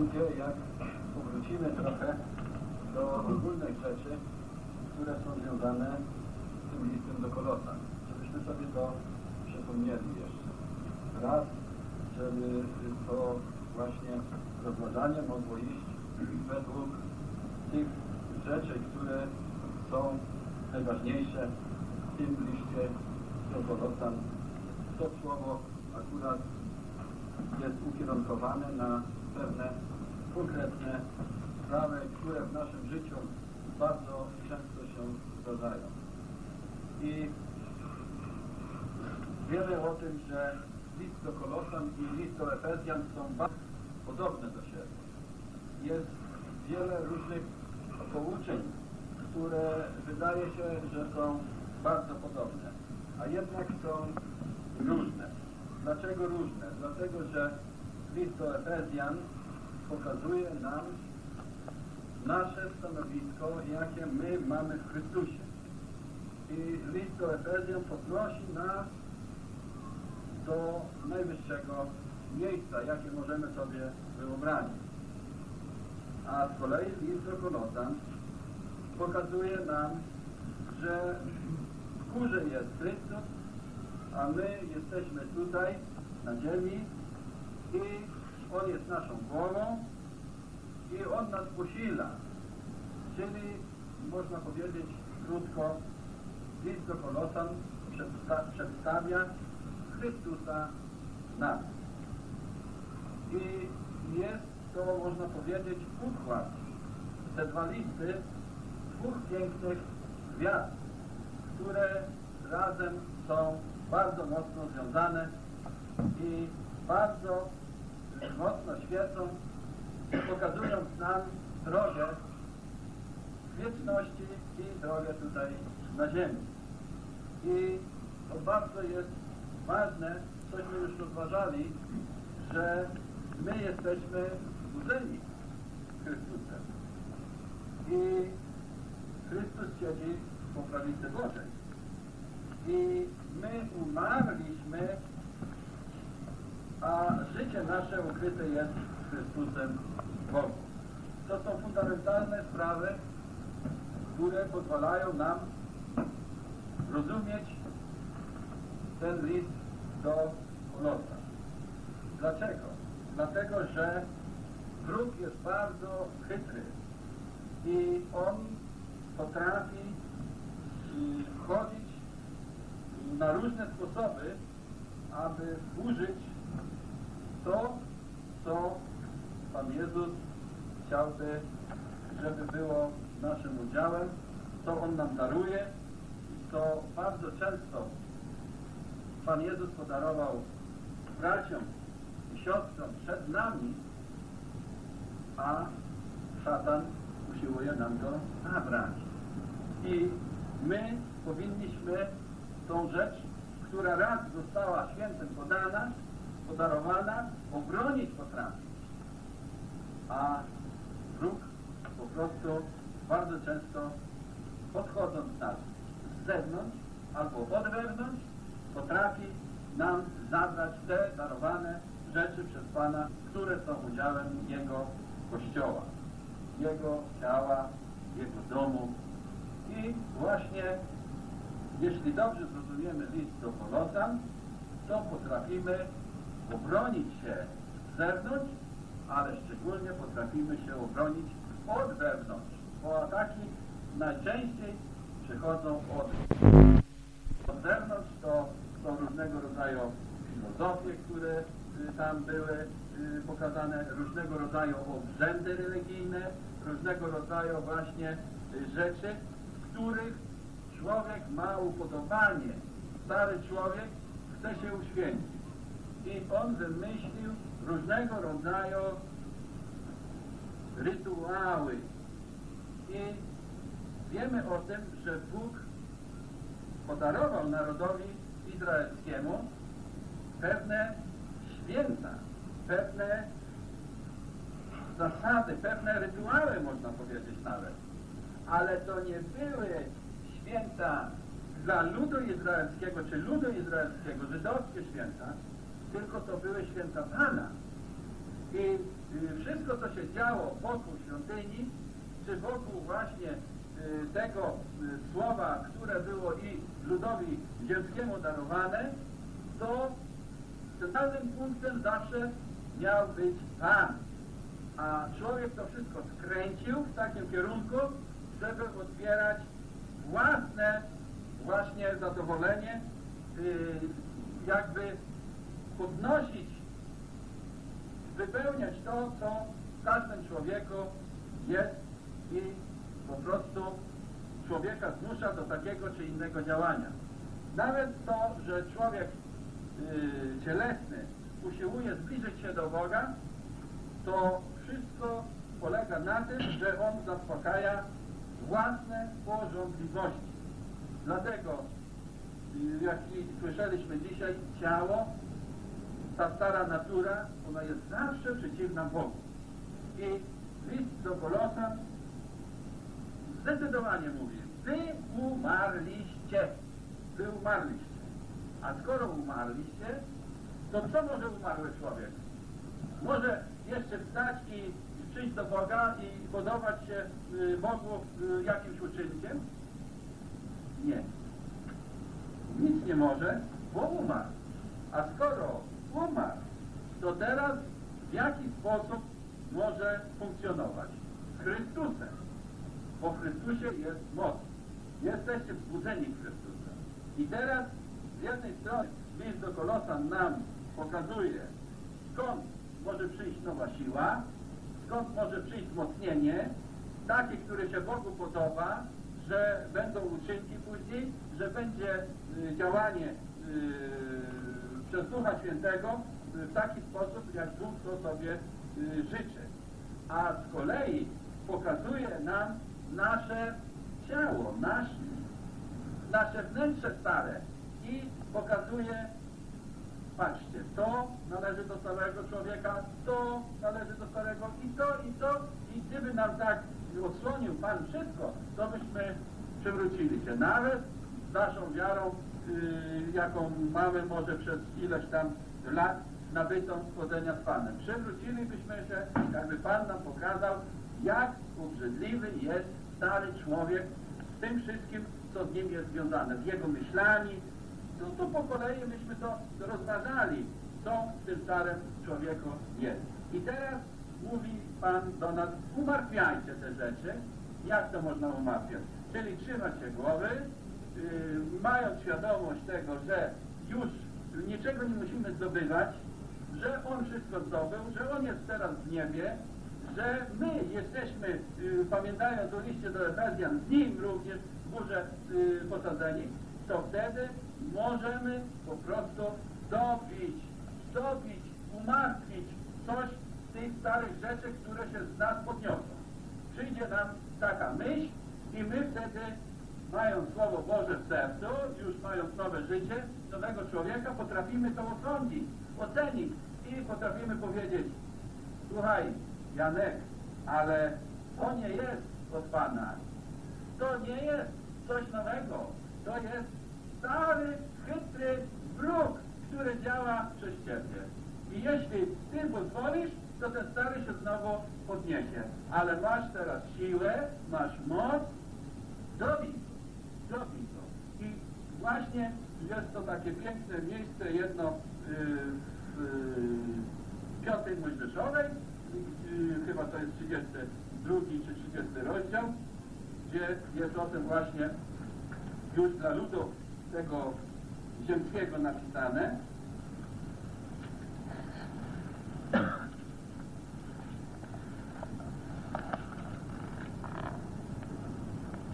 będzie, jak powrócimy trochę do ogólnych rzeczy, które są związane z tym listem do Kolosa. Żebyśmy sobie to przypomnieli jeszcze. Raz, żeby to właśnie rozważanie mogło iść według tych rzeczy, które są najważniejsze w tym liście do Kolosan. To słowo akurat jest ukierunkowane na pewne konkretne sprawy, które w naszym życiu bardzo często się zdarzają. I wiemy o tym, że list do Kolosan i list do Efezjan są bardzo podobne do siebie. Jest wiele różnych pouczeń, które wydaje się, że są bardzo podobne, a jednak są różne. Dlaczego różne? Dlatego, że list do Efezjan pokazuje nam nasze stanowisko, jakie my mamy w Chrystusie. I list do Efezjan poprosi nas do najwyższego miejsca, jakie możemy sobie wyobrazić. A z kolei list do Kolosan pokazuje nam, że w górze jest Chrystus, a my jesteśmy tutaj na ziemi i On jest naszą głową i On nas posila. Czyli można powiedzieć krótko, list do Kolosan przedsta przedstawia Chrystusa nas. I jest to, można powiedzieć, układ. Te dwa listy dwóch pięknych gwiazd, które razem są bardzo mocno związane i bardzo mocno świecą, pokazując nam drogę wieczności i drogę tutaj na ziemi. I to bardzo jest ważne, cośmy już rozważali, że my jesteśmy zbudzeni Chrystusem. I Chrystus siedzi po prawicy Bożej. I my umarliśmy, a życie nasze ukryte jest z Chrystusem Bogu. To są fundamentalne sprawy, które pozwalają nam rozumieć ten list do Kolosa. Dlaczego? Dlatego, że wróg jest bardzo chytry i on potrafi wchodzić na różne sposoby, aby użyć to, co Pan Jezus chciałby, żeby było naszym udziałem, co On nam daruje, to bardzo często Pan Jezus podarował braciom i siostrom przed nami, a szatan usiłuje nam go zabrać. I my powinniśmy tą rzecz, która raz została świętem podana, podarowana, obronić potrafić. A wróg po prostu bardzo często podchodząc nas z zewnątrz albo od wewnątrz, potrafi nam zabrać te darowane rzeczy przez Pana, które są udziałem Jego Kościoła, Jego ciała, Jego domu. I właśnie, jeśli dobrze zrozumiemy list do Kolosan, to potrafimy obronić się z zewnątrz, ale szczególnie potrafimy się obronić od wewnątrz, bo ataki najczęściej przychodzą od, od zewnątrz, to są różnego rodzaju filozofie, które y, tam były y, pokazane, różnego rodzaju obrzędy religijne, różnego rodzaju właśnie rzeczy, w których człowiek ma upodobanie. Stary człowiek chce się uświęcić. I on wymyślił różnego rodzaju rytuały. I wiemy o tym, że Bóg podarował narodowi izraelskiemu pewne święta, pewne zasady, pewne rytuały, można powiedzieć nawet. Ale to nie były święta dla ludu izraelskiego, czy ludu izraelskiego, żydowskie święta, tylko to były święta Pana. I y, wszystko, co się działo wokół świątyni, czy wokół właśnie y, tego y, słowa, które było i ludowi ziemskiemu darowane, to centralnym punktem zawsze miał być Pan. A człowiek to wszystko skręcił w takim kierunku, żeby otwierać własne właśnie zadowolenie, jakby podnosić, wypełniać to, co w każdym człowieku jest i po prostu człowieka zmusza do takiego czy innego działania. Nawet to, że człowiek yy, cielesny usiłuje zbliżyć się do Boga, to wszystko polega na tym, że on zaspokaja własne porządliwości. Dlatego, y, jak słyszeliśmy dzisiaj, ciało, ta stara natura, ona jest zawsze przeciwna Bogu. I list do Kolosan zdecydowanie mówi, wy umarliście, wy umarliście. A skoro umarliście, to co może umarły człowiek? Może jeszcze wstać i przyjść do Boga i podobać się y, Bogu y, jakimś uczynkiem? Nie. Nic nie może, bo umarł. A skoro umarł, to teraz w jaki sposób może funkcjonować? Z Chrystusem. Bo w Chrystusie jest moc. Jesteście wzbudzeni Chrystusa. I teraz z jednej strony list do Kolosan nam pokazuje, skąd może przyjść nowa siła, skąd może przyjść wzmocnienie, takie, które się Bogu podoba, że będą uczynki później, że będzie y, działanie y, przez Ducha Świętego y, w taki sposób, jak Bóg to sobie y, życzy. A z kolei pokazuje nam nasze ciało, nasz, nasze wnętrze stare i pokazuje Patrzcie, to należy do starego człowieka, to należy do starego i to, i to. I gdyby nam tak odsłonił Pan wszystko, to byśmy przywrócili się. Nawet z naszą wiarą, jaką mamy może przez ileś tam lat nabytą chodzenia z Panem. Przywrócilibyśmy się, jakby Pan nam pokazał, jak obrzydliwy jest stary człowiek z tym wszystkim, co z nim jest związane, z jego myślami, no to po kolei myśmy to rozważali, co w tym starym człowieku jest. I teraz mówi Pan do nas, umartwiajcie te rzeczy. Jak to można umartwiać? Czyli trzymać się głowy, mając świadomość tego, że już niczego nie musimy zdobywać, że On wszystko zdobył, że On jest teraz w niebie, że my jesteśmy, yy, pamiętając o liście do Efezjan, z Nim również w górze yy, posadzeni, to wtedy możemy po prostu zdobić, zdobić, umartwić coś z tych starych rzeczy, które się z nas podniosą. Przyjdzie nam taka myśl i my wtedy, mając Słowo Boże w sercu, już mając nowe życie, nowego człowieka, potrafimy to osądzić, ocenić i potrafimy powiedzieć, słuchaj, Janek, ale to nie jest od Pana. To nie jest coś nowego. To jest stary, chytry wróg, który działa przez Ciebie. I jeśli Ty pozwolisz, to ten stary się znowu podniesie. Ale masz teraz siłę, masz moc, dobij dobij to. I właśnie jest to takie piękne miejsce, jedno yy, w yy, piątej Mojżeszowej, yy, chyba to jest 32 czy 30 rozdział, gdzie jest o tym właśnie już dla ludu tego ziemskiego napisane.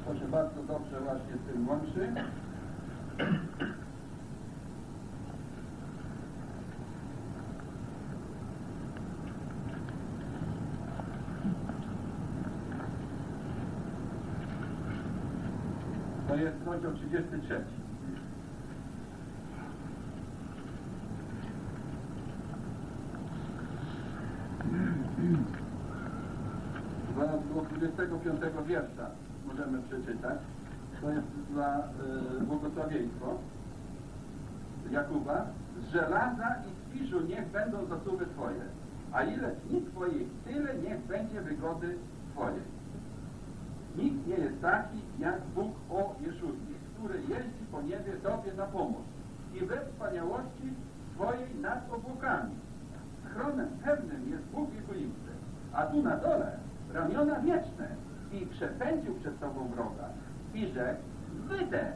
To się bardzo dobrze właśnie z tym łączy. To jest rozdział 33. Do 25 wiersza możemy przeczytać. To jest dla y, błogosławieństwo Jakuba. Z żelaza i z piszu niech będą zasuwy Twoje. a ile dni Twoich, tyle niech będzie wygody Twojej. Nikt nie jest taki jak Bóg o Jeszurnie, który jeździ po niebie Tobie na pomoc i we wspaniałości swojej nad obłokami. Schronem pewnym jest Bóg Egoisty, a tu na dole ramiona wieczne i przepędził przed Tobą wroga i rzekł, wydę.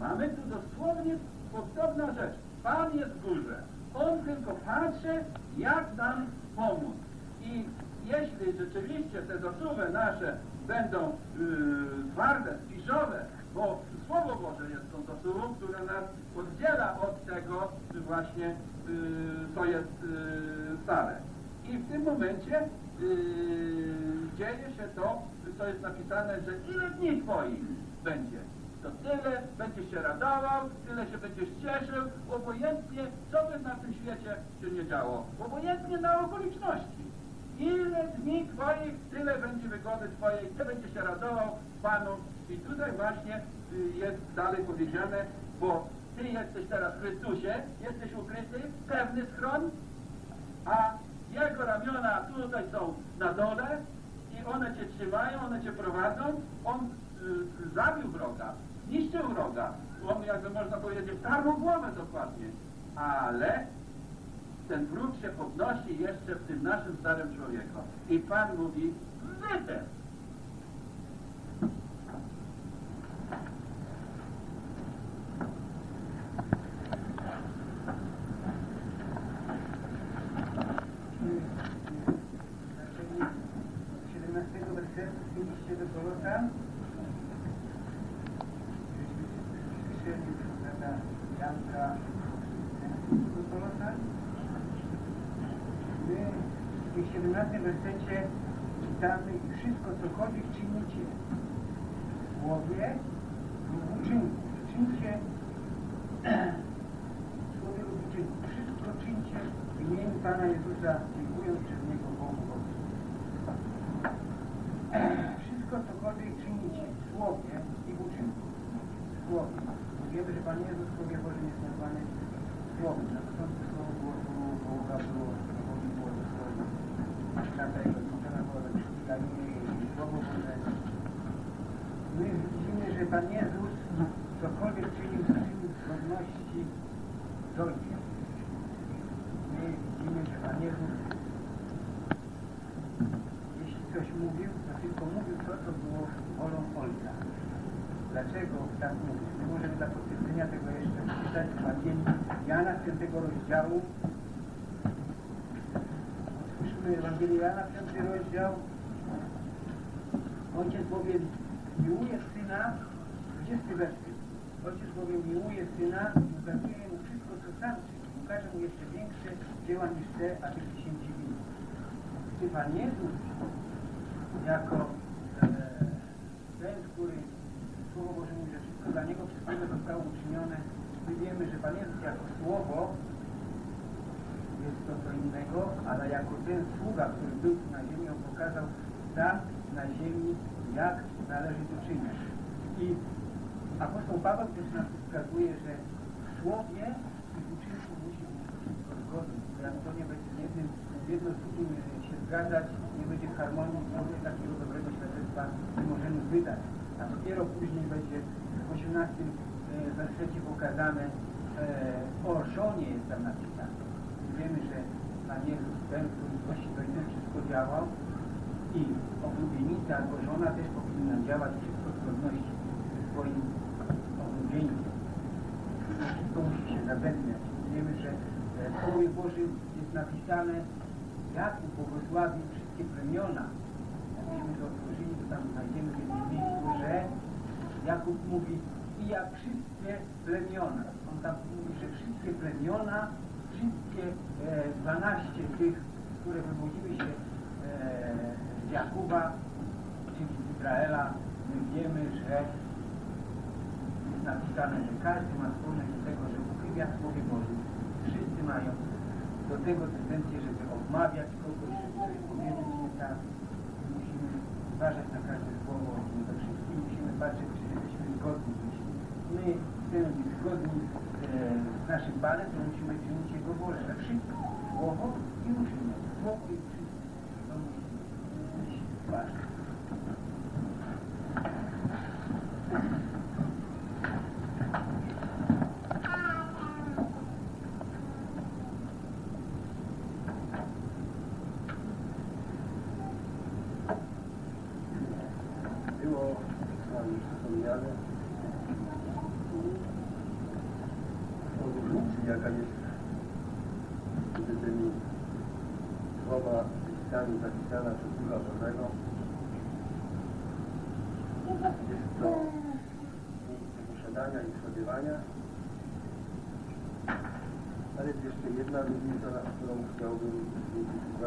Mamy tu dosłownie podobna rzecz. Pan jest w górze. On tylko patrzy, jak nam pomóc. I jeśli rzeczywiście te zasługi nasze będą yy, twarde, spiszowe, bo Słowo Boże jest tą zasługą, która nas oddziela od tego właśnie, yy, co jest yy, stare. I w tym momencie yy, dzieje się to, co jest napisane, że ile dni Twoich będzie to tyle będziesz się radował, tyle się będziesz cieszył, obojętnie co by na tym świecie się nie działo, obojętnie na okoliczności. Ile dni Twoich, tyle będzie wygody Twojej, ty będziesz się radował Panu. I tutaj właśnie y, jest dalej powiedziane, bo Ty jesteś teraz w Chrystusie, jesteś ukryty, pewny schron, a Jego ramiona tutaj są na dole i one Cię trzymają, one Cię prowadzą. On y, zabił wroga, zniszczył wroga. On jakby można powiedzieć, tarł głowę dokładnie. Ale ten wróg się podnosi jeszcze w tym naszym starym człowieku. I Pan mówi, wytę. Od 17 wersetu w liście do Kolosan słyszeli brata Janka do Kolosan my w tym 17 wersecie czytamy i wszystko cokolwiek czynicie w słowie lub uczynku czyńcie w słowie lub uczynku wszystko czyńcie w imieniu Pana Jezusa dziękując przez Niego Bogu Ojcu wszystko cokolwiek czynicie w słowie i w uczynku. W słowie. Bo wiemy, że Pan Jezus Słowie Bożym jest nazwany Słowem. Na początku Słowo było było, Boga było, Słowo było ze Słowem. Dlatego złożona była we wszystkich i Słowo Boże. My widzimy, że Pan Jezus cokolwiek czynił, czynił w zgodności z Ojcem. My widzimy, że Pan Jezus jeśli coś mówił, to tylko mówił to, co było wolą Ojca. Dlaczego tak mówił? My możemy dla potwierdzenia tego jeszcze przeczytać w Ewangelii Jana 5 rozdziału. Otwórzmy Ewangelię Jana 5 rozdział. Ojciec bowiem miłuje Syna, 20 werset. Ojciec bowiem miłuje Syna i ukazuje Mu wszystko, co sam czyni. Ukaże Mu jeszcze większe dzieła niż te, a tych się dziwimy. Gdy Pan Jezus jako e, ten, który Słowo Boże mówi, że wszystko dla Niego przez Niego zostało uczynione, my wiemy, że Pan Jezus jako Słowo jest to co innego, ale jako ten sługa, który był tu na ziemi, on pokazał tam na ziemi, jak należy to czynić. I apostoł Paweł też nas wskazuje, że w Słowie i w uczynku musi być wszystko zgodne. Jak to nie będzie z jednym, jedno z drugim się zgadzać, nie będzie harmonii, nie takiego dobrego świadectwa nie możemy wydać. A dopiero później będzie w 18 wersecie pokazane e, o żonie jest tam napisane. Wiemy, że Pan Jezus, ten, który właściwie ten wszystko działał i oblubienica albo żona też powinna działać wszystko w zgodności ze swoim oblubieństwem. Wszystko musi się zapewniać. Wiemy, że w Słowie Bożym jest napisane, jak ubłogosławił wszystkie plemiona. Jakbyśmy to otworzyli, to tam znajdziemy w jednym miejscu, że Jakub mówi jak wszystkie plemiona. On tam mówi, że wszystkie plemiona, wszystkie e, 12 tych, które wywodziły się e, z Jakuba, czyli z Izraela, my wiemy, że jest napisane, że każdy ma zdolność do tego, że uchybia Słowie Bożym. Wszyscy mają do tego tendencję, żeby obmawiać kogoś, żeby powiedzieć nie tak. Musimy uważać na każde słowo, we wszystkim musimy patrzeć, pełni zgodni z e, naszym Panem, to musimy czynić Jego wolę. Wszystko, słowo i uczynienie. Słowo i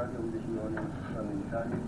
Radio Internazionale Sanitario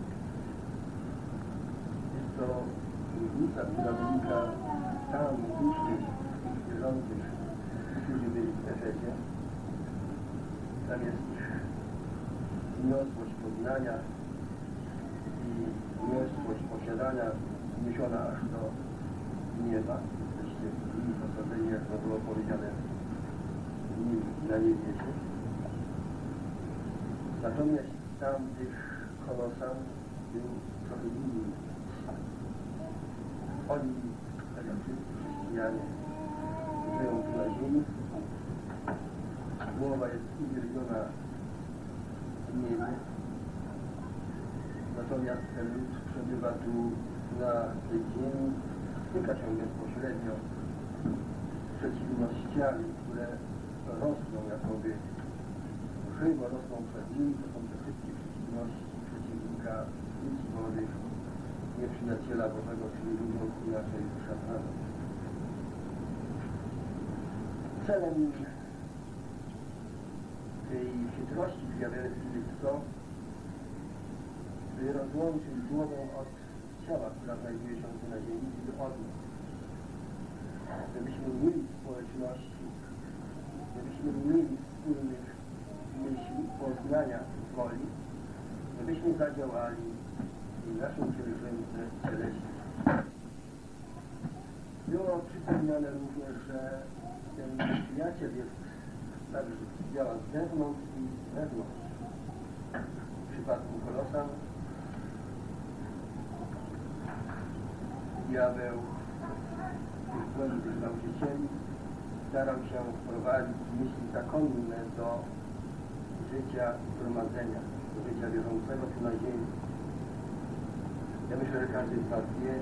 myślę,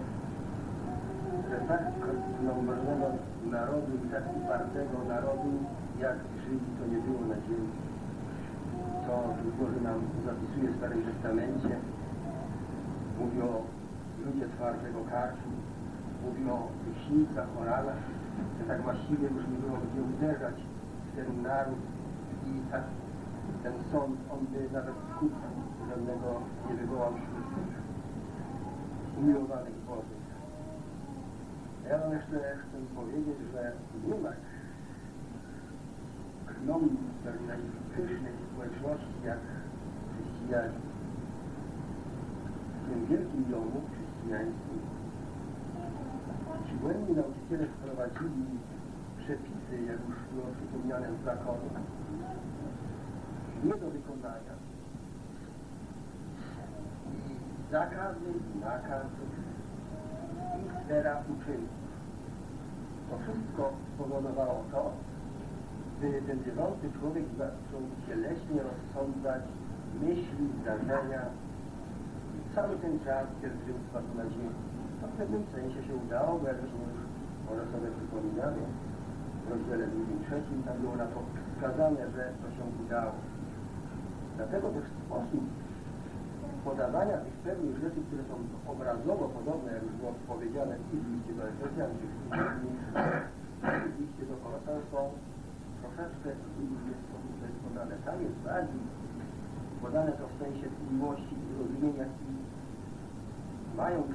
że tak zgromadzionego narodu i tak upartego narodu, jak Żydzi, to nie było na ziemi. Co Boże nam zapisuje w Starym Testamencie, mówi o ludzie twardego karczu, mówi o wyśnicach, o że tak właściwie już nie było gdzie uderzać w ten naród i tak ten sąd, on by nawet skutku żadnego nie wywołał tych umiłowanych Bożych. Ja wam jeszcze chcę powiedzieć, że nie ma krnąb najpysznej społeczności jak chrześcijanie. W tym wielkim domu chrześcijańskim ci błędni nauczyciele wprowadzili przepisy, jak już było przypomniane z zakonu, nie do wykonania. I zakazy, i nakazy, i sfera uczynków. To wszystko spowodowało to, by ten dziewiąty człowiek zaczął cieleśnie rozsądzać myśli, zdarzenia i cały ten czas pielgrzymstwa tu na ziemi. To w pewnym sensie się udało, bo jak już może sobie przypominamy, w rozdziale drugim, trzecim, tam było na to wskazane, że to się udało. Dlatego też sposób podawania tych pewnych rzeczy, które są obrazowo podobne, jak już było powiedziane i w liście do Efezjan, czy w liście do Kolosan są troszeczkę w inny sposób jest podane. Tam jest bardziej podane to w sensie miłości i zrozumienia i mając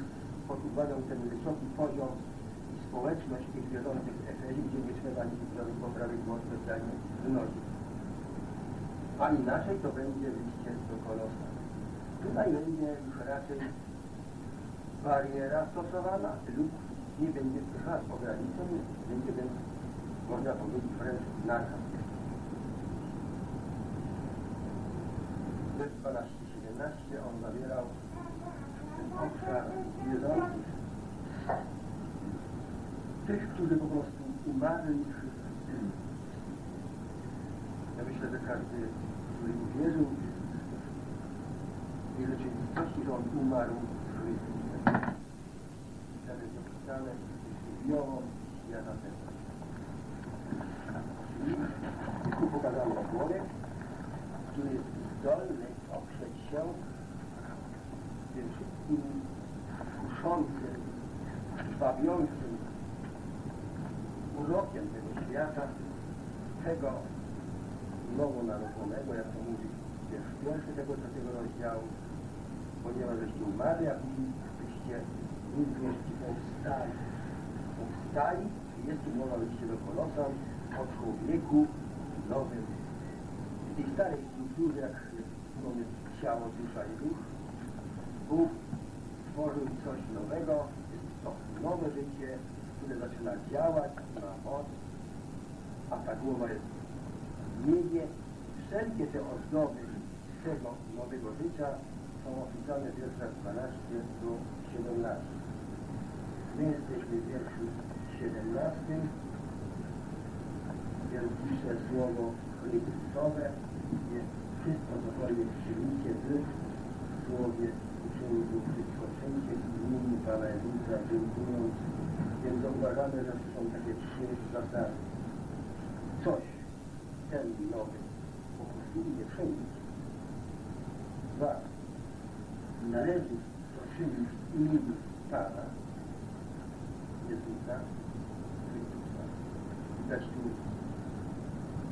pod uwagę ten wysoki poziom i społeczność tych wierzących w gdzie nie trzeba nic żadnych poprawy było specjalnie wynosić. A inaczej to będzie wyjście do kolosa. Tutaj będzie raczej bariera stosowana lub nie będzie żadnych ograniczeń, będzie więc, można powiedzieć, wręcz nakaz. Wers 12-17 on zawierał ten obszar wierzących, tych, którzy po prostu umarli w. Ja myślę, że każdy, który uwierzył w tej rzeczywistości, że on umarł w Chrystusem. Wtedy napisane żywioło świata tego. Czyli jest tu pokazany człowiek, który jest zdolny oprzeć się tym wszystkim kuszącym, bawiącym urokiem tego świata, tego nowonarodzonego, jak to mówi wiersz pierwszy tego trzeciego rozdziału, ponieważ żeście umarli, a byście również powstali. Powstali, jest tu mowa liście do Kolosan o człowieku nowym. W tej starej strukturze, jak mamy ciało, dusza i duch, Bóg stworzył coś nowego, jest to nowe życie, które zaczyna działać, ma moc, a ta głowa jest w niebie. Wszelkie te ozdoby tego nowego życia są opisane w wierszach 12 do 17. My jesteśmy w wierszu 17, więc pisze słowo Chrystusowe, jest wszystko cokolwiek przyjmijcie w słowie uczynku wszystko wszędzie w imieniu Pana Jezusa, dziękując. Więc zauważamy, że są takie trzy zasady. Coś ten nowy nie czynić. Dwa. Należy czynić imieniu Pana Jezusa Chrystusa. Widać tu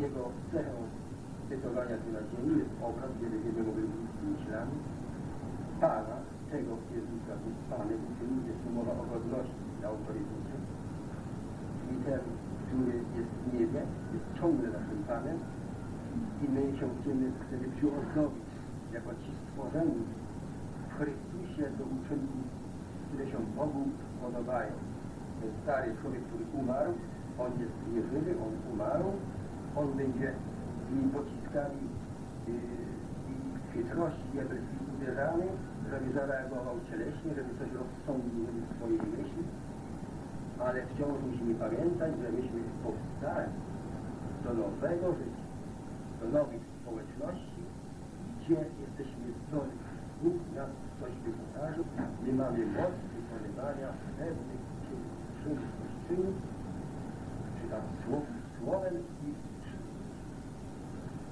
jego cechą bytowania tu na ziemi jest obraz, gdzie będziemy mogli myślami Pana, tego Jezusa, jest Panem, uczynić jest tu mowa o godności i autorytecie. I ten, który jest w niebie, jest ciągle naszym Panem i my się chcemy, chcemy przyozdobić jako ci stworzeni Chrystusie do uczynków, które się Bogu podobają. Ten stary człowiek, który umarł, on jest nieżywy, on umarł, on będzie tymi pociskami yy, i chytrości diabelskich uderzany, żeby zareagował cieleśnie, żeby coś rozsądził w swojej myśli, ale wciąż musimy pamiętać, że myśmy powstali do nowego życia, do nowej społeczności, gdzie jesteśmy zdolni. Bóg nas coś wyposażył, my mamy moc wykonywania pewnych czynów, czynów, czy tam słów, słowem i czynów.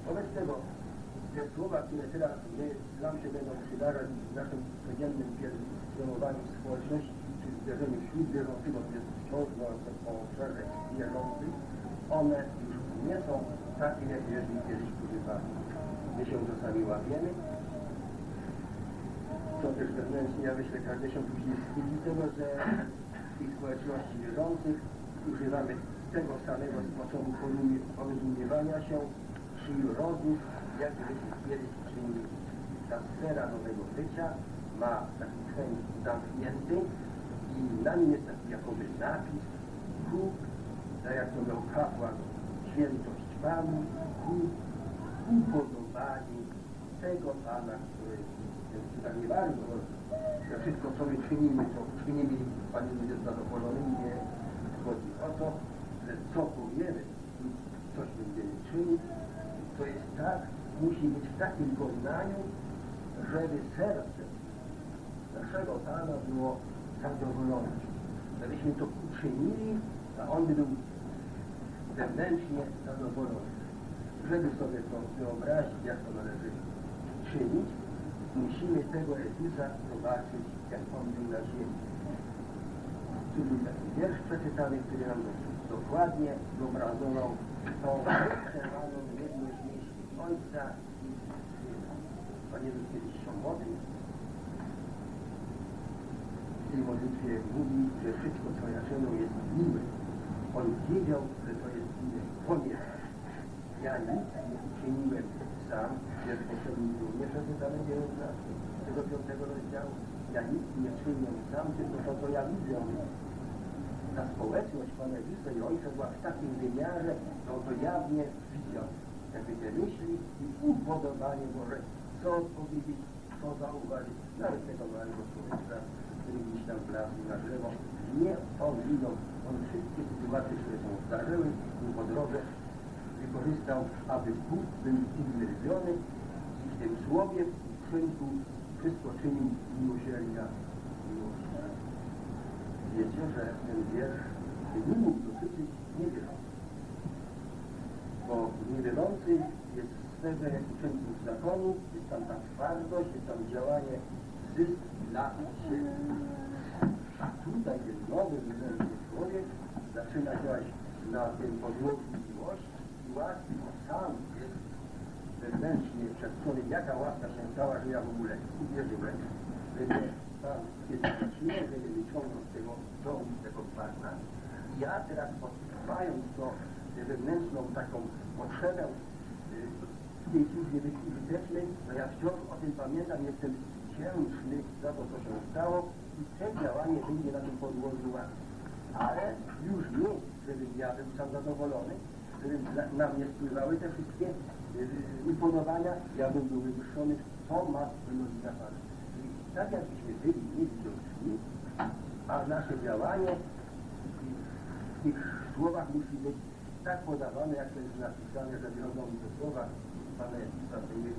Wobec tego te słowa, które teraz my, nam się będą przydarzać w naszym codziennym pielgrzymowaniu społeczności, czy zderzeniu wśród wierzących, bo to jest wciąż o obszarze wierzących, one już nie są takie, jak jeżeli kiedyś używali. My się czasami łapiemy, też wewnętrznie, ja myślę, każdy się później wstydzi że w tej społeczności wierzących używamy tego samego sposobu porozumiewania się, czy rodów, jak żeśmy kiedyś czynili. Ta sfera nowego życia ma taki kręg zamknięty i na nim jest taki jakoby napis ku, tak jak to miał kapłan, świętość Panu, ku upodobaniu tego Pana, który tak nie bardzo, że wszystko co my czynimy, to czynimy Pan Jezus jest zadowolony, nie chodzi o to, że co powiemy, coś będziemy czynić, to jest tak, musi być w takim poznaniu, żeby serce naszego Pana było zadowolone. Żebyśmy to uczynili, a On by był zewnętrznie zadowolony. Żeby sobie to wyobrazić, jak to należy czynić, musimy tego Jezusa zobaczyć, jak On był na ziemi. Taki wiersz przeczytany, który nam dokładnie zobrazował tą przewaną jedność myśli Ojca i Syna. Pan Jezus kiedyś się modlił. W tej modlitwie mówi, że wszystko, co ja czynię, jest miłe. On wiedział, że to jest miłe, ponieważ ja nic nie uczyniłem sam, jest poprzednim nie przeczytane 19 tego piątego rozdziału. Ja nic nie czynię sam, tylko to, co ja widzę. Ta społeczność Pana Jezusa i Ojca była w takim wymiarze, no to jawnie widział jakby te myśli i upodobanie Boże, co odpowiedzieć, co zauważyć, nawet tego małego człowieka, który gdzieś tam wlazł na drzewo, nie ominął. On wszystkie sytuacje, które są zdarzyły mu po drodze, wykorzystał, aby Bóg był uwielbiony i w tym słowie, w tym czynku wszystko czynił miłosierdzia miłości. wiecie, że ten wiersz nie mógł dotyczyć niewierzących. Bo niewierzący jest sferze uczynków zakonu, jest tam ta twardość, jest tam działanie zysk dla siebie. A tutaj ten nowy, człowiek zaczyna działać na tym podłożu miłości i łaski, bo sam jest wewnętrznie przestrony, jaka łaska się że ja w ogóle uwierzyłem, że nie, tam jest zaczynę, że wyciągnął z tego domu, tego bagna. Ja teraz odkrywając to wewnętrzną taką potrzebę y, tej służbie wytycznej, no ja wciąż o tym pamiętam, jestem wdzięczny za to, co się stało i te działanie wyjdzie na tym podłożu łaski. Ale już nie, żebym ja był sam zadowolony, na, mnie spływały te wszystkie upodobania, ja bym był wywyższony, to ma wynosi Pana. Czyli tak jakbyśmy byli niewidoczni, a nasze działanie w tych słowach musi być tak podawane, jak to jest napisane, że wiodą te słowa Pana Jezusa były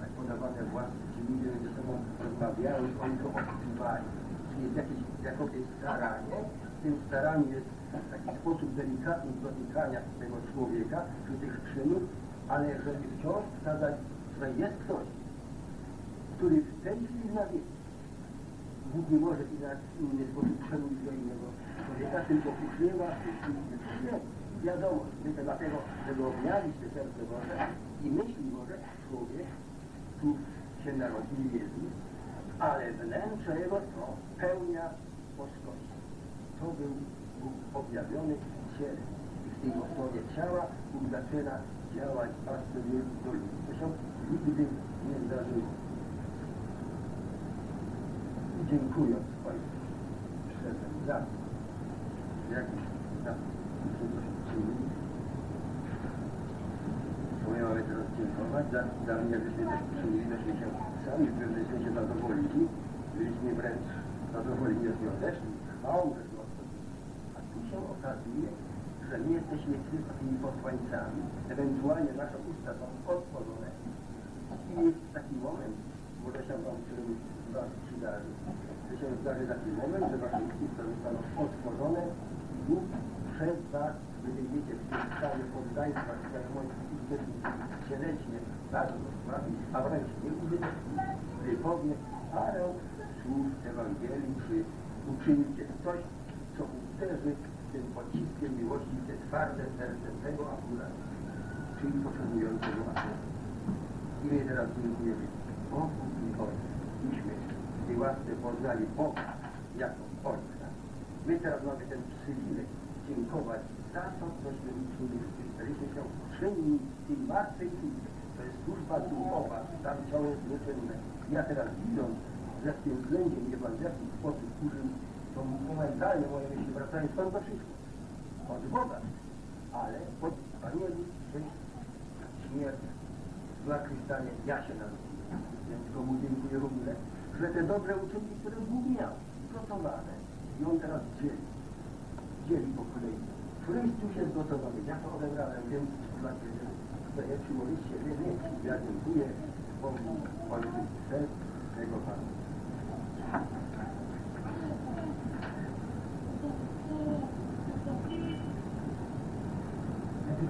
tak podawane własne, ci ludzie ze sobą rozmawiają oni to odczuwali. Czyli jest jakieś, jakoś staranie, w tym staraniu jest taki sposób delikatny dotykania tego człowieka, czy tych czynów, ale żeby wciąż wskazać, że jest ktoś, który w tej chwili na Bóg nie może w inny sposób przemówić do innego człowieka, tylko ukrywa nie, wiadomo, tylko dlatego, żeby objawić te serce Boże i myśli Boże, człowiek tu się narodził Jezus, ale wnętrze Jego to pełnia boskości. To był Bóg objawiony. I w tej osobie ciała Bóg zaczyna działać bardzo do ludzi. To się nigdy nie zdarzyło. I dziękując Ojcu, przyszedłem za jakiś za my mamy teraz dziękować za, za mnie, żeśmy też czynili, żeśmy się sami pewnym sensie zadowolili. Byliśmy wręcz zadowoleni, żeśmy żeśmy. A tu się okazuje, że my jesteśmy tylko tymi posłańcami. Ewentualnie nasze usta są otworzone. I jest taki moment, może się wam któryś z was przydarzy, że się zdarzy taki moment, że wasze usta zostaną otworzone i Bóg przez was wyjdziecie w tym stanie poddaństwa, jak moi cieleśnie, bardzo słabi, a wręcz nieużyteczni, wypowie parę słów Ewangelii, czy uczynicie coś, co uderzy tym pociskiem miłości w te twarde serce tego akurat, czyli potrzebującego akurat. I my teraz dziękujemy Bogu i Ojcu. Myśmy w tej łasce poznali Boga jako Ojca. My teraz mamy ten przywilej dziękować za to, cośmy uczynili. Staliśmy się czynni w tej martwej służbie. To jest służba duchowa, tam ciało jest nieczynne. Ja teraz widząc, że w tym względzie nie pan w jakiś sposób użył, to momentalnie moje myśli wracają skąd to przyszło. Od. Ale pod Panielu, że śmierć zmartwychwstanie ja się narodziłem. Więc komu dziękuję ogóle, że te dobre uczynki, które Bóg miał, gotowane i On teraz dzieli. Dzieli po kolei. Chrystus jest gotowy. Ja to odebrałem, więc dla Ciebie daję przyłożycie. Nie, nie, ja dziękuję Bogu, Ojcu, przez tego Pana.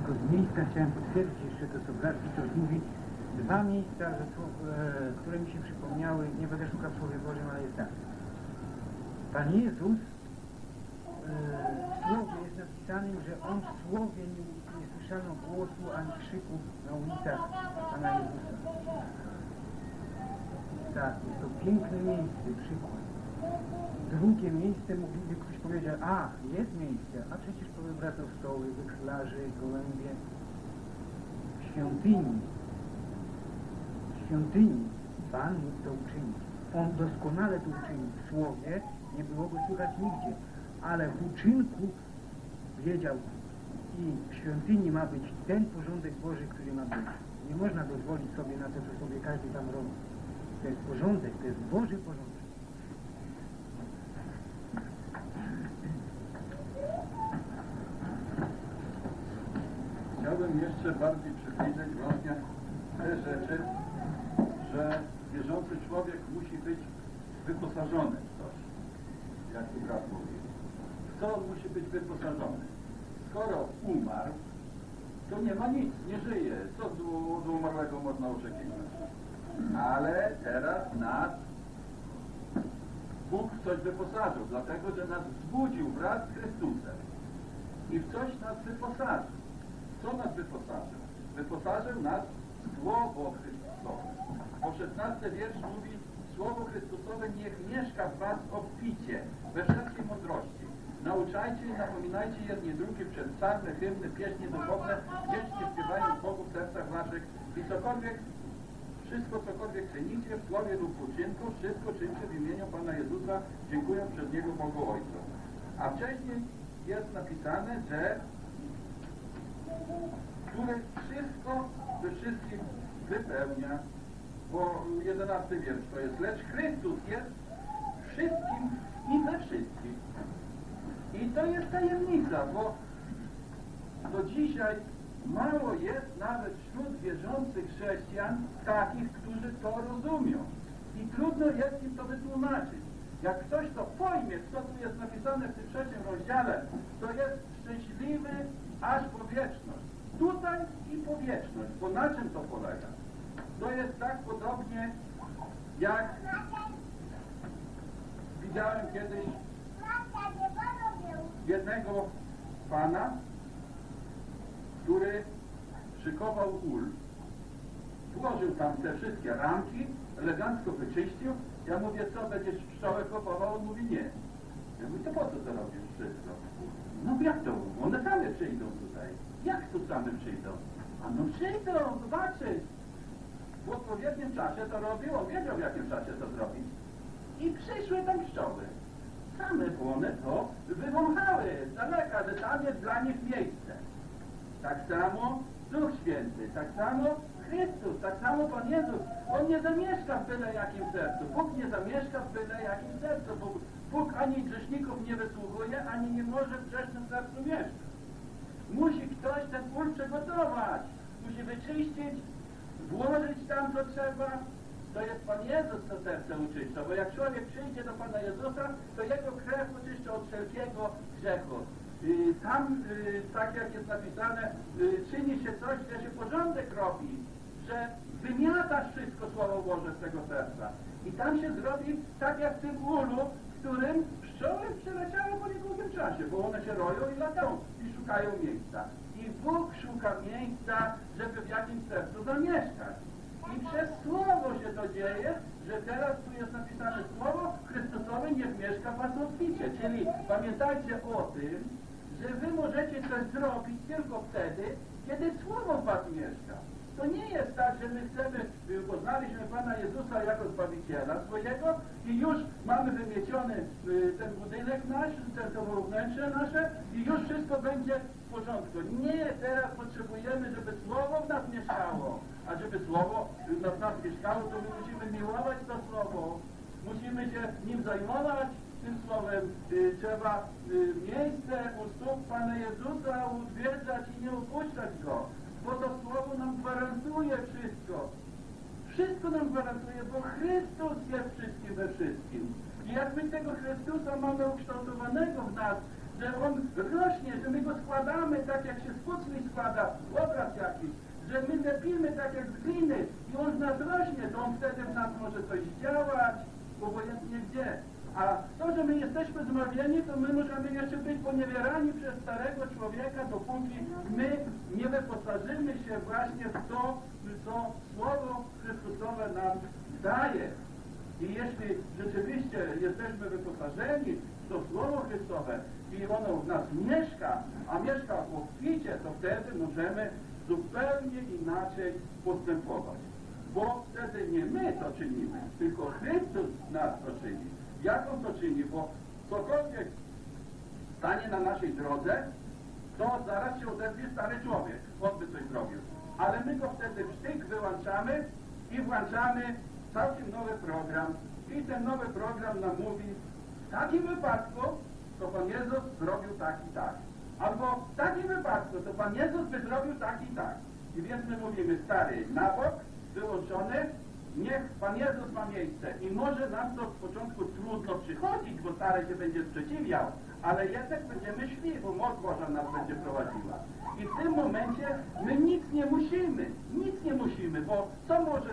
Tylko z miejsca chciałem potwierdzić jeszcze to, co brat Witold mówi. Dwa miejsca, że e, które mi się przypomniały, nie będę szukał w Słowie Bożym, ale jest tak. Pan Jezus e, w Słowie jest napisane, że On w Słowie nie, nie słyszano głosu ani krzyku na ulicach Pana Jezusa. Tak, jest to piękne miejsce, przykład. Drugie miejsce mogliby ktoś powiedział, a, jest miejsce, a przecież powybrano stoły, wychlarze, gołębie. W świątyni, w świątyni Pan mógł to uczynić. On doskonale to uczynił. W słowie nie było go słychać nigdzie, ale w uczynku wiedział i w świątyni ma być ten porządek Boży, który ma być. Nie można pozwolić sobie na to, co sobie każdy tam robi. To jest porządek, to jest Boży porządek. Chciałbym jeszcze bardziej przybliżyć właśnie te rzeczy, że wierzący człowiek musi być wyposażony w coś, jak tu brat mówi. co on musi być wyposażony. Skoro umarł, to nie ma nic, nie żyje. Co do umarłego można oczekiwać? Ale teraz nas Bóg w coś wyposażył, dlatego że nas wzbudził wraz z Chrystusem i w coś nas wyposażył. Co nas wyposażył? Wyposażył nas Słowo Chrystusowe. Bo 16 wiersz mówi Słowo Chrystusowe niech mieszka w was obficie, we wszelkiej mądrości. Nauczajcie i napominajcie jedni drugich przez psalmy, hymny, pieśni duchowne, wdzięcznie śpiewając Bogu w sercach waszych i cokolwiek wszystko, cokolwiek czynicie w słowie lub uczynku, wszystko czyńcie w imieniu Pana Jezusa, dziękując przez Niego Bogu Ojcu. A wcześniej jest napisane, że który wszystko we wszystkim wypełnia, bo 11 wiersz to jest, lecz Chrystus jest wszystkim i we wszystkim. I to jest tajemnica, bo do dzisiaj mało jest nawet wśród wierzących chrześcijan takich, którzy to rozumią. I trudno jest im to wytłumaczyć. Jak ktoś to pojmie, co tu jest napisane w tym trzecim rozdziale, to jest szczęśliwy aż po wieczność. Tutaj i po wieczność. Bo na czym to polega? To jest tak podobnie, jak widziałem kiedyś jednego pana, który szykował ul, włożył tam te wszystkie ramki, elegancko wyczyścił. Ja mówię, co, będziesz pszczołę kopował? On mówi, nie. Ja mówię, to po co to robisz wszystko? No jak to? One same przyjdą tutaj. Jak tu same przyjdą? A no przyjdą, zobaczyć. W odpowiednim czasie to robił, on wiedział w jakim czasie to zrobić. I przyszły tam pszczoły. Same one to wywąchały z daleka, że tam jest dla nich miejsce. Tak samo Duch Święty, tak samo Chrystus, tak samo Pan Jezus. On nie zamieszka w byle jakim sercu. Bóg nie zamieszka w byle jakim sercu. Bóg, Bóg ani grzeszników nie wysługuje, ani nie może grzesznym mieszkać. Musi ktoś ten ból przygotować. Musi wyczyścić, włożyć tam, co trzeba. To jest Pan Jezus, co serce uczyszcza. Bo jak człowiek przyjdzie do Pana Jezusa, to Jego krew uczyszcza od wszelkiego grzechu. Tam, y, tak jak jest napisane, y, czyni się coś, że się porządek robi, że wymiatasz wszystko Słowo Boże z tego serca. I tam się zrobi tak jak w tym ulu, w którym pszczoły przeleciały po niedługim czasie, bo one się roją i latają i szukają miejsca. I Bóg szuka miejsca, żeby w jakimś sercu zamieszkać. I przez Słowo się to dzieje, że teraz tu jest napisane Słowo Chrystusowe niech mieszka w was obficie. Czyli pamiętajcie o tym, że wy możecie coś zrobić tylko wtedy, kiedy Słowo w was mieszka. To nie jest tak, że my chcemy, poznaliśmy Pana Jezusa jako Zbawiciela swojego i już mamy wymieciony y, ten budynek nasz, ten, to wnętrze nasze i już wszystko będzie w porządku. Nie, teraz potrzebujemy, żeby Słowo w nas mieszkało. A żeby Słowo w nas mieszkało, to my musimy miłować to Słowo. Musimy się nim zajmować, tym słowem y, trzeba y, miejsce u stóp Pana Jezusa utwierdzać i nie opuszczać Go, bo to słowo nam gwarantuje wszystko. Wszystko nam gwarantuje, bo Chrystus jest wszystkim we wszystkim. I jak my tego Chrystusa mamy ukształtowanego w nas, że On rośnie, że my Go składamy tak, jak się z składa, obraz jakiś, że my lepimy tak jak z gliny i On z nas rośnie, to On wtedy w nas może coś działać, obojętnie gdzie. A to, że my jesteśmy zmawiani, to my możemy jeszcze być poniewierani przez starego człowieka, dopóki my nie wyposażymy się właśnie w to, co Słowo Chrystusowe nam daje. I jeśli rzeczywiście jesteśmy wyposażeni w to Słowo Chrystusowe i ono w nas mieszka, a mieszka w obficie, to wtedy możemy zupełnie inaczej postępować. Bo wtedy nie my to czynimy, tylko Chrystus nas to czyni. Jak on to czyni? Bo cokolwiek stanie na naszej drodze, to zaraz się odezwie stary człowiek. On by coś zrobił. Ale my go wtedy w sztyk wyłączamy i włączamy całkiem nowy program. I ten nowy program nam mówi, w takim wypadku to Pan Jezus zrobił tak i tak. Albo w takim wypadku to Pan Jezus by zrobił tak i tak. I więc my mówimy, stary, na bok, wyłączony, niech Pan Jezus ma miejsce i może nam to z początku trudno przychodzić, bo stary się będzie sprzeciwiał, ale jednak będziemy szli, bo moc Boża nas będzie prowadziła. I w tym momencie my nic nie musimy, nic nie musimy, bo co może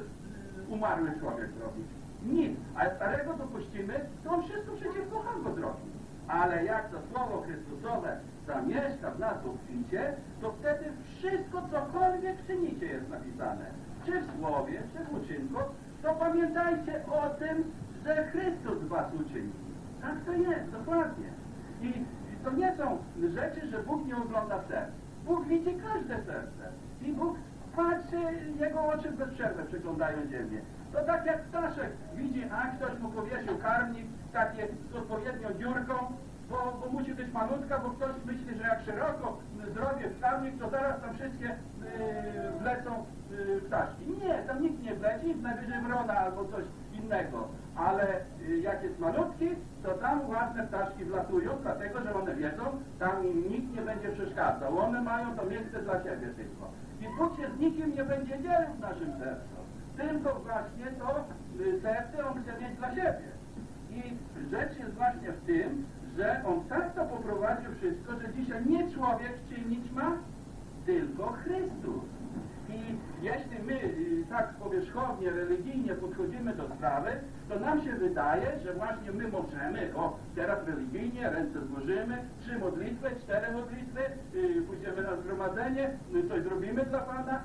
umarły człowiek zrobić? Nic. A starego dopuścimy, to on wszystko przeciwko Bogu zrobi. Ale jak to Słowo Chrystusowe zamieszka w nas obficie, to wtedy wszystko, cokolwiek czynicie jest napisane. Czy w Słowie, czy w uczynku, to pamiętajcie o tym, że Chrystus was uczynił. Tak to jest, dokładnie. I, to nie są rzeczy, że Bóg nie ogląda serc. Bóg widzi każde serce. I Bóg patrzy, Jego oczy bez przerwy przeglądają ziemię. To tak jak ptaszek widzi, a ktoś mu powiesił karmnik, takie z odpowiednią dziurką, bo, bo musi być malutka, bo ktoś myśli, że jak szeroko zrobię karmnik, to zaraz tam wszystkie yy, wlecą yy, ptaszki. Nie, tam nikt nie wleci, najwyżej wrona albo coś innego. Ale yy, jak jest malutki, to tam ładne ptaszki wlatują, dlatego że one wiedzą, tam nikt nie będzie przeszkadzał. One mają to miejsce dla siebie tylko. I Bóg się z nikim nie będzie dzielił w naszym sercu. Tylko właśnie to y, serce On chce mieć dla siebie. I rzecz jest właśnie w tym, że On tak to poprowadził wszystko, że dzisiaj nie człowiek czynić ma, tylko Chrystus. I jeśli my y, tak powierzchownie, religijnie podchodzimy do sprawy, to nam się wydaje, że właśnie my możemy, o teraz religijnie, ręce złożymy, trzy modlitwy, cztery modlitwy, yy, pójdziemy na zgromadzenie, yy, coś zrobimy dla Pana,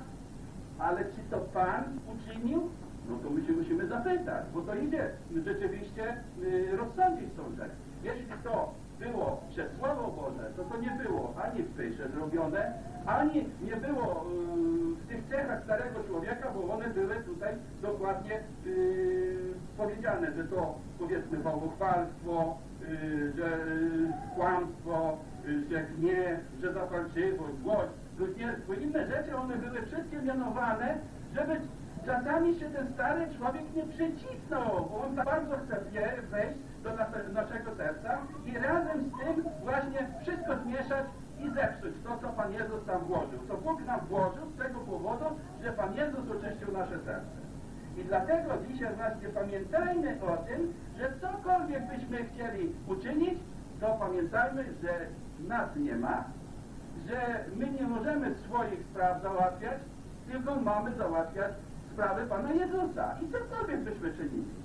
ale czy to Pan uczynił? No to my się musimy zapytać, bo to idzie rzeczywiście yy, rozsądzić tą rzecz. Jeśli to było przez Słowo Boże, to to nie było ani w pysze zrobione, ani nie było yy, w tych cechach starego człowieka, bo one były tutaj dokładnie yy, powiedziane, że to powiedzmy bałwochwalstwo, yy, że yy, kłamstwo, yy, że gniew, że zapalczywość, złość, bluźnierstwo, inne rzeczy, one były wszystkie mianowane, żeby czasami się ten stary człowiek nie przycisnął, bo on tak bardzo chce wejść do naszego serca i razem z tym właśnie wszystko zmieszać i zepsuć to, co Pan Jezus tam włożył. Co Bóg nam włożył z tego powodu, że Pan Jezus oczyścił nasze serce. I dlatego dzisiaj właśnie pamiętajmy o tym, że cokolwiek byśmy chcieli uczynić, to pamiętajmy, że nas nie ma, że my nie możemy swoich spraw załatwiać, tylko mamy załatwiać sprawy Pana Jezusa. I cokolwiek byśmy czynili.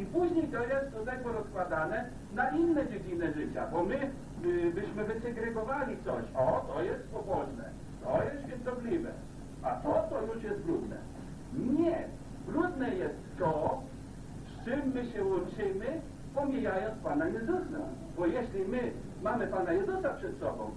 I później to jest do tego rozkładane na inne dziedziny życia, bo my y, byśmy wysegregowali coś. O, to jest pobożne, to jest świętobliwe, a to, to już jest brudne. Nie. Brudne jest to, z czym my się łączymy, pomijając Pana Jezusa. Bo jeśli my mamy Pana Jezusa przed sobą,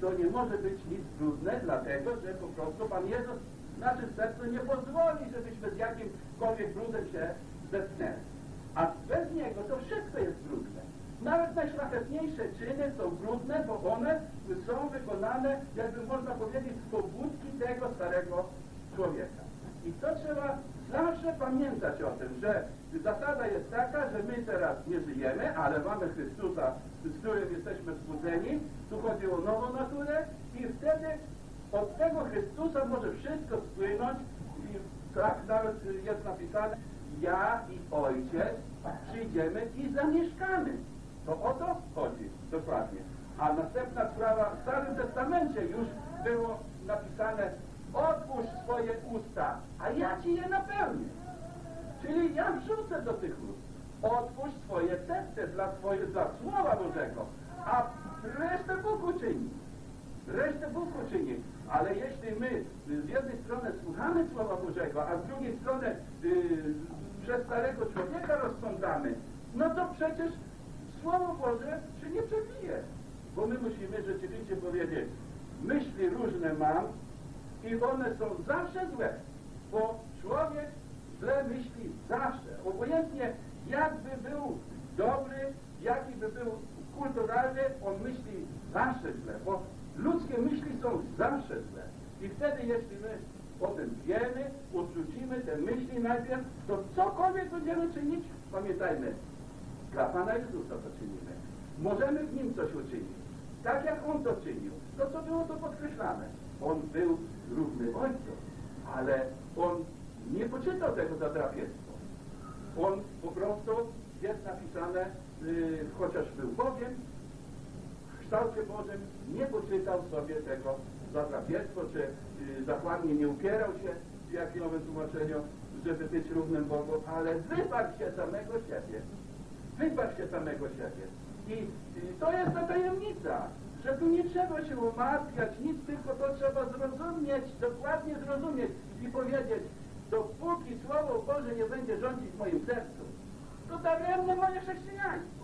to nie może być nic brudne, dlatego że po prostu Pan Jezus w naszym sercu nie pozwoli, żebyśmy z jakimkolwiek brudem się zetknęli. A bez Niego to wszystko jest brudne. Nawet najszlachetniejsze czyny są brudne, bo one są wykonane, jakby można powiedzieć, z pobudki tego starego człowieka. I to trzeba zawsze pamiętać o tym, że zasada jest taka, że my teraz nie żyjemy, ale mamy Chrystusa, z którym jesteśmy wzbudzeni. Tu chodzi o nową naturę i wtedy od tego Chrystusa może wszystko spłynąć i tak nawet jest napisane, ja i Ojciec przyjdziemy i zamieszkamy. To o to chodzi dokładnie. A następna sprawa, w Starym Testamencie już było napisane otwórz swoje usta, a ja ci je napełnię. Czyli ja wrzucę do tych ust. Otwórz swoje serce dla, swoje, dla Słowa Bożego, a resztę Bóg uczyni. Resztę Bóg uczyni. Ale jeśli my z jednej strony słuchamy Słowa Bożego, a z drugiej strony yy, przez starego człowieka rozsądzamy, no to przecież Słowo Boże się nie przebije. Bo my musimy rzeczywiście powiedzieć, myśli różne mam i one są zawsze złe, bo człowiek źle myśli zawsze, obojętnie jakby był dobry, jaki by był kulturalny, on myśli zawsze źle, bo ludzkie myśli są zawsze złe. I wtedy, jeśli my o tym wiemy, odrzucimy te myśli najpierw, to cokolwiek będziemy czynić, pamiętajmy, dla Pana Jezusa to czynimy. Możemy w Nim coś uczynić. Tak jak On to czynił. To co było to podkreślane. On był równy Ojcu, ale On nie poczytał tego za drapieżstwo. On po prostu jest napisane, yy, chociaż był Bogiem, kształcie Bożym nie poczytał sobie tego za drapieżstwo, czy y, zakładnie nie upierał się w jakimś nowym tłumaczeniu, żeby być równym Bogu, ale wyparł się samego siebie. Wyparł się samego siebie. I, I to jest ta tajemnica, że tu nie trzeba się umartwiać, nic, tylko to trzeba zrozumieć, dokładnie zrozumieć i powiedzieć, dopóki Słowo Boże nie będzie rządzić moim sercu, to daremne moje chrześcijaństwo.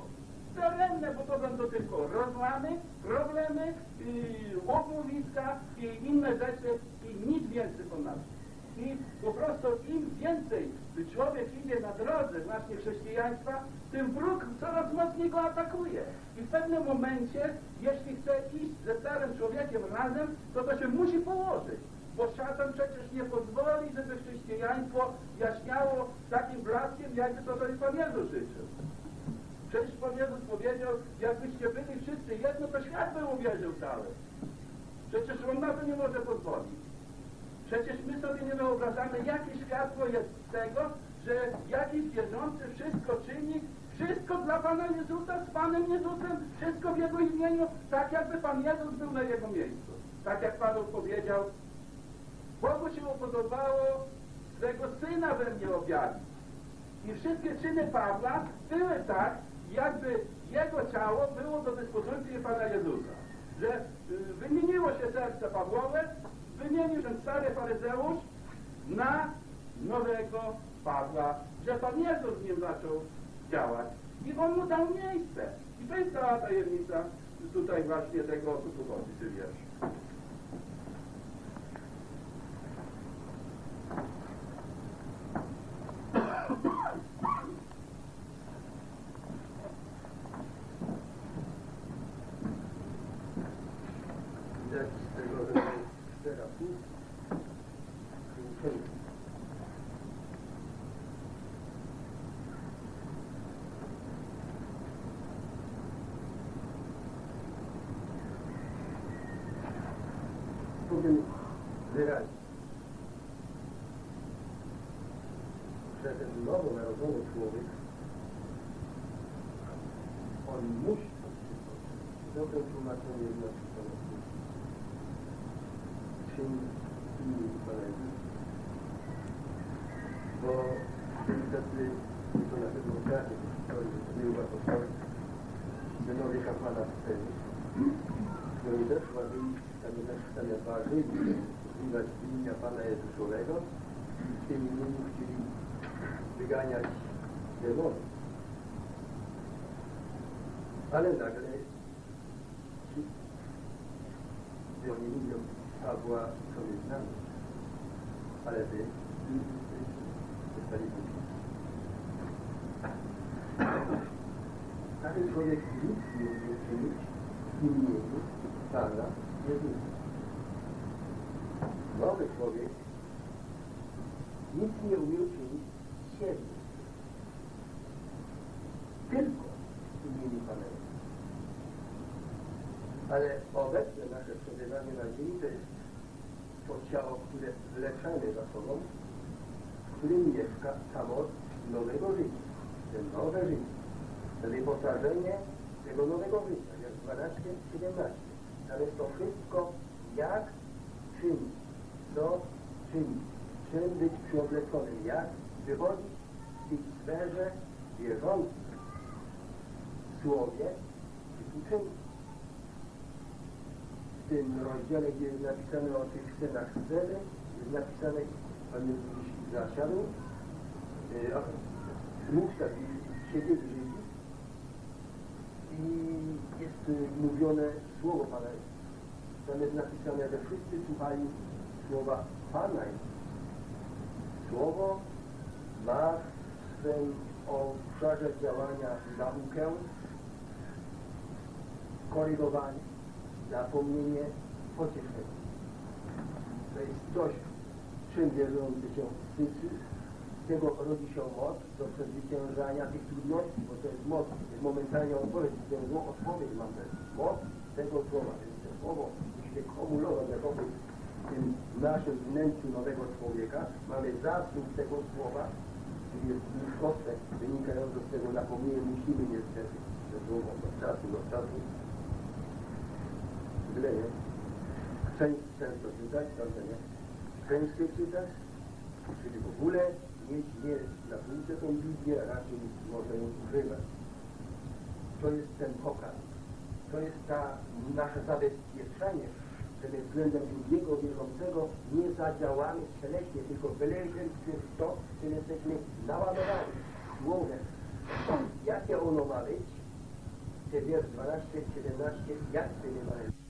Daremne, bo to będą tylko rozłamy, problemy, yy, i inne rzeczy i nic więcej ponadto. I po prostu im więcej człowiek idzie na drodze właśnie chrześcijaństwa, tym wróg coraz mocniej go atakuje. I w pewnym momencie, jeśli chce iść ze starym człowiekiem razem, to to się musi położyć. Bo szatan przecież nie pozwoli, żeby chrześcijaństwo jaśniało takim blaskiem, jakby to sobie Pan Jezus życzył. Przecież Pan Jezus powiedział, jakbyście byli wszyscy jedno, to świat by uwierzył cały. Przecież on na to nie może pozwolić. Przecież my sobie nie wyobrażamy, jakie światło jest z tego, że jakiś wierzący wszystko czyni, wszystko dla Pana Jezusa, z Panem Jezusem, wszystko w Jego imieniu, tak jakby Pan Jezus był na Jego miejscu. Tak jak Pan powiedział, Bogu się upodobało swego Syna we mnie objawić. I wszystkie czyny Pawła były tak, jakby Jego ciało było do dyspozycji Pana Jezusa. Że y, wymieniło się serce Pawłowe, wymienił ten stary faryzeusz na nowego Pawła, że Pan Jezus w nim zaczął działać. I On mu dał miejsce. I to jest cała tajemnica tutaj właśnie tego, o co tu chodzi, ty wiesz. Powiem wyraźnie, że ten nowonarodzony człowiek, on musi dobre tłumaczenie tym czym inni koledzy, bo tacy, to na pewno znacie w historii, był apostolik, synowie kapłana w Celi, którzy też ładili, tam też stanie ważyli, używać imienia Pana Jezusowego i w tym imieniu chcieli wyganiać demony. Ale nagle ci, gdy oni mówią, Pawła sobie znamy, ale wy zostali później. Taki człowiek nic nie umie czynić w imieniu Pana Jezusa. Nowy człowiek nic nie umie czynić z siebie. Tylko w imieniu Pana Jezusa. Ale obecne nasze przebywanie na ziemi to jest to ciało, które wleczemy za sobą, w którym mieszka samo nowego życia. Ten nowe życie. To wyposażenie tego nowego życia. Jest 12, 17. Tam jest to wszystko, jak czynić, co czynić, czym być przyobleconym, jak wychodzić w tej sferze wierzących w słowie i uczynku w tym rozdziale, gdzie jest napisane o tych scenach sceny, jest napisane, Pan Jezus zasiadł, mógł tak siedzieć Żydzi i jest y, mówione słowo Pana. Tam jest napisane, że wszyscy słuchali słowa Pana. Słowo ma w swym obszarze działania naukę, korygowanie, napomnienie, pocieszenie. To jest coś, czym wierzący się wstydzi, z tego rodzi się moc do przezwyciężania tych trudności, bo to jest moc, jest momentalnie odpowiedź, tę złą odpowiedź mam też. Moc tego słowa, więc to słowo się kumulować jakoby w tym naszym wnętrzu nowego człowieka. Mamy zasób tego słowa, czyli jest skutek wynikający z tego napomnienia, musimy niestety, to słowo od czasu do czasu Nie? Czytać, prawda, nie? Częściej czytać, czyli w ogóle mieć nie na półce tą Biblię, a raczej może ją używać. To jest ten pokarm. To jest ta nasze zabezpieczenie, że względem drugiego wierzącego nie zadziałamy cieleśnie, tylko wyleźli przez to, że jesteśmy naładowani słowem. Jakie ono ma być? Te wiersz 12, 17, jak sobie ma być?